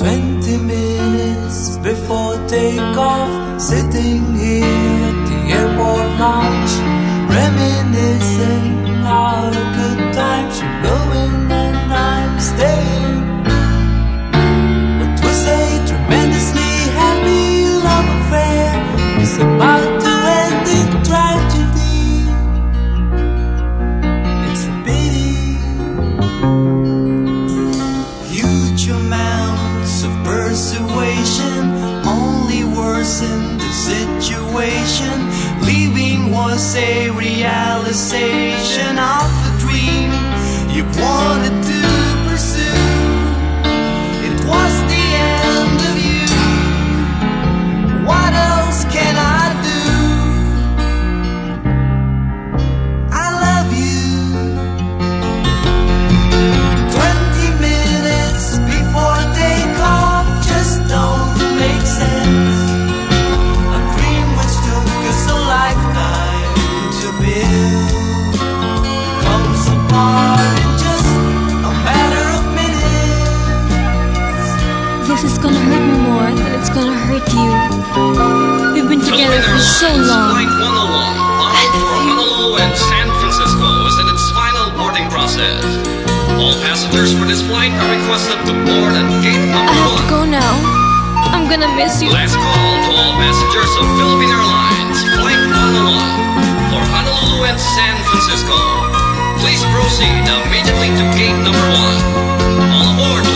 Twenty minutes before takeoff, sitting situation. Leaving was a realization of the dream you wanted it's you. We've been together for so long. Flight 101, bound for Honolulu and San Francisco, is in its final boarding process. All passengers for this flight are requested to board at gate I number have to go now. I'm gonna miss you. Last call to all passengers of Philippine Airlines, Flight 101, for Honolulu and San Francisco. Please proceed immediately to gate number one. All aboard.